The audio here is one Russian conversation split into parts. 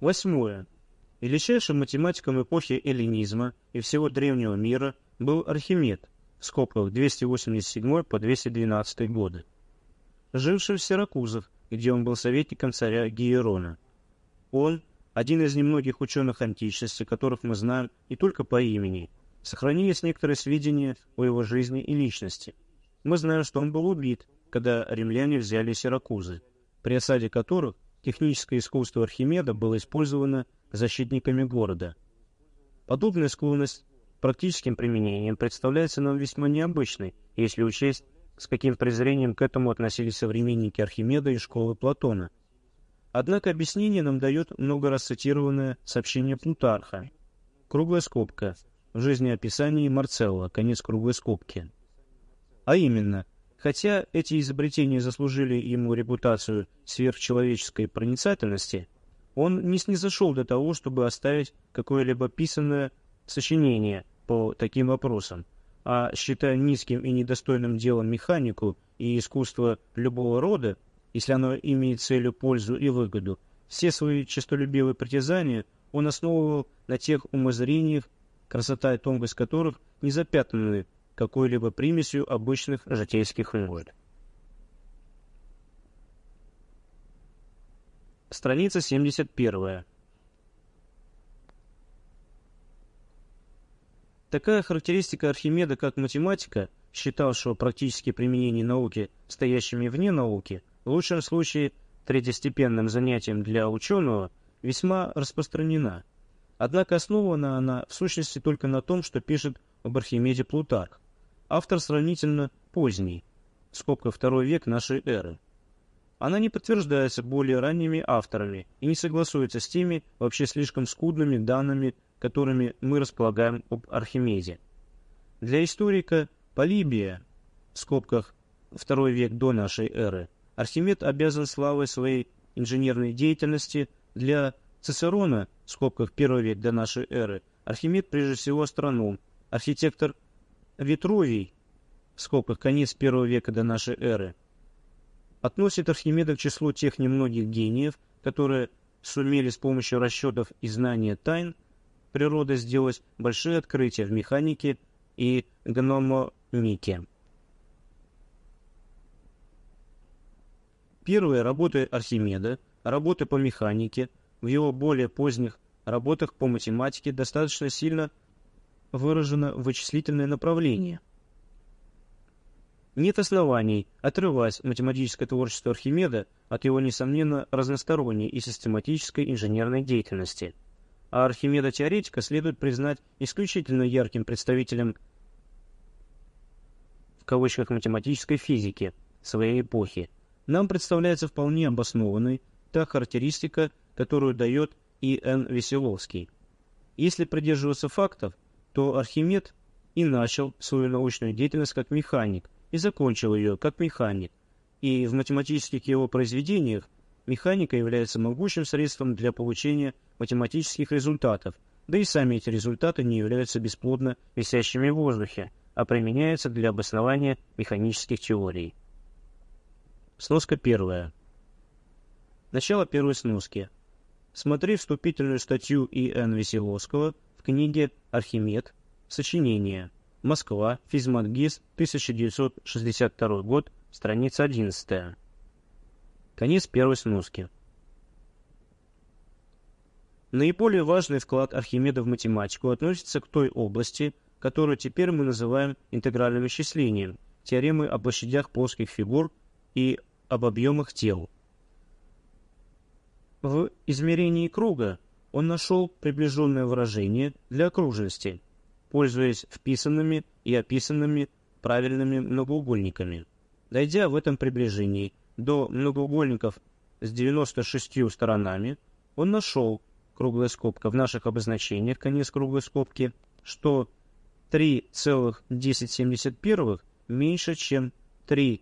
Восьмое. Величайшим математиком эпохи эллинизма и всего древнего мира был Архимед, в скобках 287 по 212 годы, живший в Сиракузах, где он был советником царя Гиерона. Он – один из немногих ученых античности, которых мы знаем не только по имени. Сохранились некоторые сведения о его жизни и личности. Мы знаем, что он был убит, когда римляне взяли Сиракузы, при осаде которых техническое искусство Архимеда было использовано защитниками города. Подобная склонность к практическим применениям представляется нам весьма необычной, если учесть, с каким презрением к этому относились современники Архимеда и школы Платона. Однако объяснение нам дает много раз цитированное сообщение Плутарха. Круглая скобка. В жизнеописании Марцелла. Конец круглой скобки. А именно, хотя эти изобретения заслужили ему репутацию сверхчеловеческой проницательности, он не снизошел до того, чтобы оставить какое-либо писанное сочинение по таким вопросам, а считая низким и недостойным делом механику и искусство любого рода, если оно имеет целью пользу и выгоду, все свои честолюбивые притязания он основывал на тех умозрениях, красота и тонкость которых не запятнаны какой-либо примесью обычных житейских нужд. Страница 71. Такая характеристика Архимеда как математика, считавшего практические применения науки стоящими вне науки, в лучшем случае третьестепенным занятием для ученого, весьма распространена. Однако основана она в сущности только на том, что пишет об Архимеде Плутарх, автор сравнительно поздний, скобка второй век нашей эры. Она не подтверждается более ранними авторами и не согласуется с теми вообще слишком скудными данными, которыми мы располагаем об Архимеде. Для историка Полибия, в скобках второй век до нашей эры, Архимед обязан славой своей инженерной деятельности для Цицерона, в скобках первый век до нашей эры, Архимед прежде всего астроном, архитектор Витрувий, в скобках конец первого века до нашей эры, относит Архимеда к числу тех немногих гениев, которые сумели с помощью расчетов и знания тайн природы сделать большие открытия в механике и гномомике. Первые работы Архимеда, работы по механике, в его более поздних работах по математике достаточно сильно выражено вычислительное направление – нет оснований отрывать математическое творчество Архимеда от его, несомненно, разносторонней и систематической инженерной деятельности. А Архимеда-теоретика следует признать исключительно ярким представителем в кавычках математической физики своей эпохи. Нам представляется вполне обоснованной та характеристика, которую дает И. Н. Веселовский. Если придерживаться фактов, то Архимед и начал свою научную деятельность как механик – и закончил ее как механик, и в математических его произведениях механика является могучим средством для получения математических результатов, да и сами эти результаты не являются бесплодно висящими в воздухе, а применяются для обоснования механических теорий. Сноска первая. Начало первой сноски. Смотри вступительную статью И.Н. Веселовского книге «Архимед. Сочинение». Москва, Физматгиз, 1962 год, страница 11. Конец первой сноски. Наиболее важный вклад Архимеда в математику относится к той области, которую теперь мы называем интегральным исчислением, теоремы о площадях плоских фигур и об объемах тел. В измерении круга он нашел приближенное выражение для окружности – пользуясь вписанными и описанными правильными многоугольниками. Дойдя в этом приближении до многоугольников с 96 сторонами, он нашел, круглая скобка в наших обозначениях, конец круглой скобки, что 3,1071 меньше, чем 3,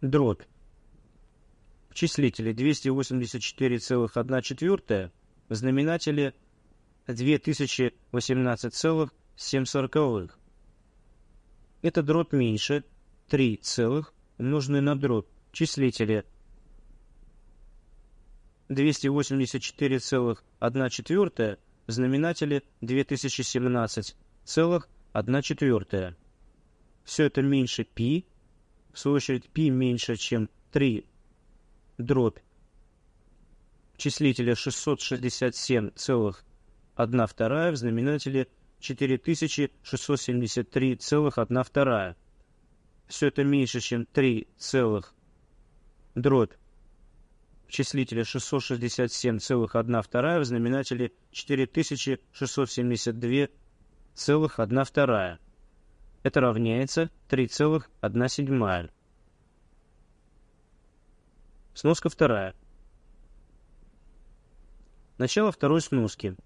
дробь в числителе 284,1, в знаменателе 2018,7. Эта дробь меньше 3 целых, умноженная на дробь числителе 284,1 четвертая, в знаменателе 2017,1 четвертая. Все это меньше π, в свою очередь π меньше, чем 3 дробь числителя 667,1 вторая, в знаменателе 4673,1 вторая. Все это меньше, чем 3 целых дробь числителя 667,1 вторая, в знаменателе 4672,1 вторая. Это равняется 3,1 седьмая. Сноска вторая. Начало второй сноски.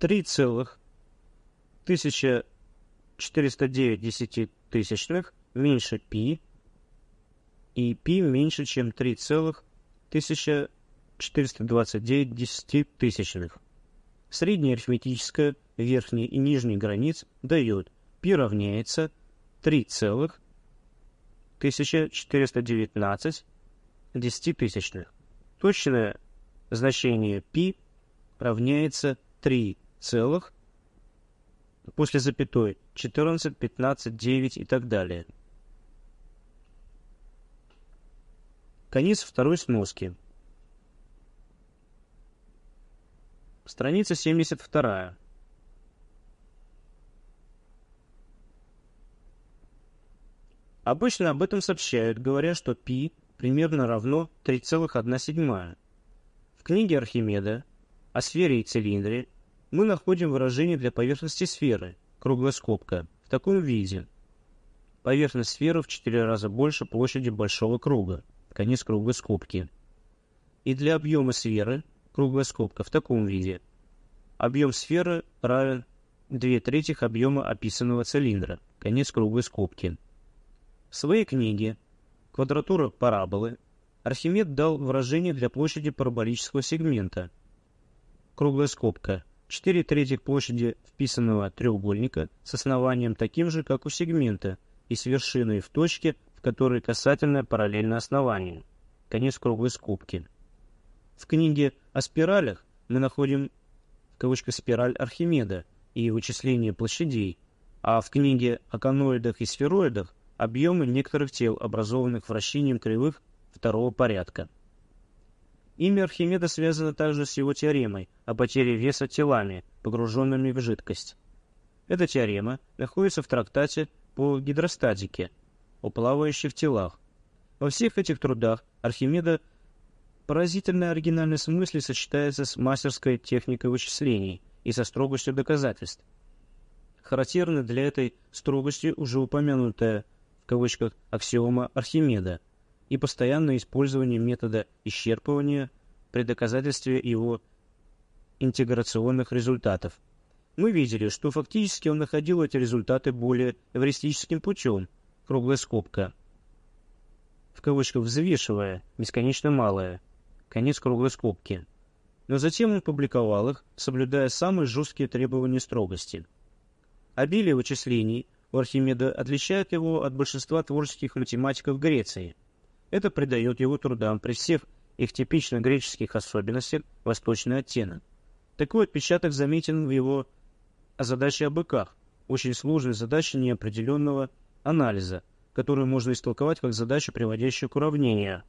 3,1409 десятитысячных меньше π и π меньше, чем 3,1429 десятитысячных. Средняя арифметическая верхней и нижней границ дает π равняется 3,1419 десятитысячных. Точное значение π равняется 3 целых после запятой 14, 15, 9 и так далее. Конец второй сноски. Страница 72. Обычно об этом сообщают, говоря, что π примерно равно 3,1. В книге Архимеда о сфере и цилиндре мы находим выражение для поверхности сферы, круглая скобка, в таком виде. Поверхность сферы в 4 раза больше площади большого круга конец круглой скобки. И для объема сферы, круглая скобка, в таком виде. Объем сферы равен 2 третьих объема описанного цилиндра, конец круглой скобки. В своей книге «Квадратура параболы» Архимед дал выражение для площади параболического сегмента. Круглая скобка. 4 третьих площади вписанного треугольника с основанием таким же, как у сегмента, и с вершиной в точке в которой касательная параллельно основанию. Конец круглой скобки. В книге о спиралях мы находим в кавычках спираль Архимеда и вычисление площадей, а в книге о коноидах и сфероидах объемы некоторых тел, образованных вращением кривых второго порядка. Имя Архимеда связано также с его теоремой о потере веса телами, погруженными в жидкость. Эта теорема находится в трактате по гидростатике – о плавающих телах. Во всех этих трудах Архимеда поразительно оригинальной смысле сочетается с мастерской техникой вычислений и со строгостью доказательств. Характерна для этой строгости уже упомянутая в кавычках аксиома Архимеда и постоянное использование метода исчерпывания при доказательстве его интеграционных результатов. Мы видели, что фактически он находил эти результаты более эвристическим путем, круглая скобка, в кавычках взвешивая, бесконечно малое, конец круглой скобки. Но затем он публиковал их, соблюдая самые жесткие требования строгости. Обилие вычислений Архимеда отличает его от большинства творческих математиков Греции. Это придает его трудам при всех их типично греческих особенностях восточный оттенок. Такой отпечаток заметен в его задаче о быках, очень сложной задаче неопределенного анализа, которую можно истолковать как задачу, приводящую к уравнению.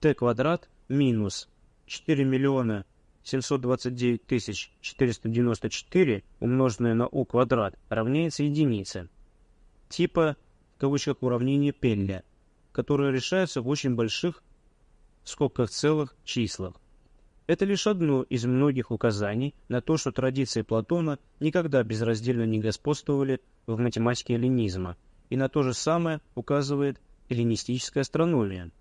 t квадрат минус 4 миллиона 729 тысяч 494 умноженное на u квадрат равняется единице. Типа, в кавычках, уравнения Пелля, которое решается в очень больших в скобках целых числах. Это лишь одно из многих указаний на то, что традиции Платона никогда безраздельно не господствовали в математике эллинизма, и на то же самое указывает эллинистическая астрономия –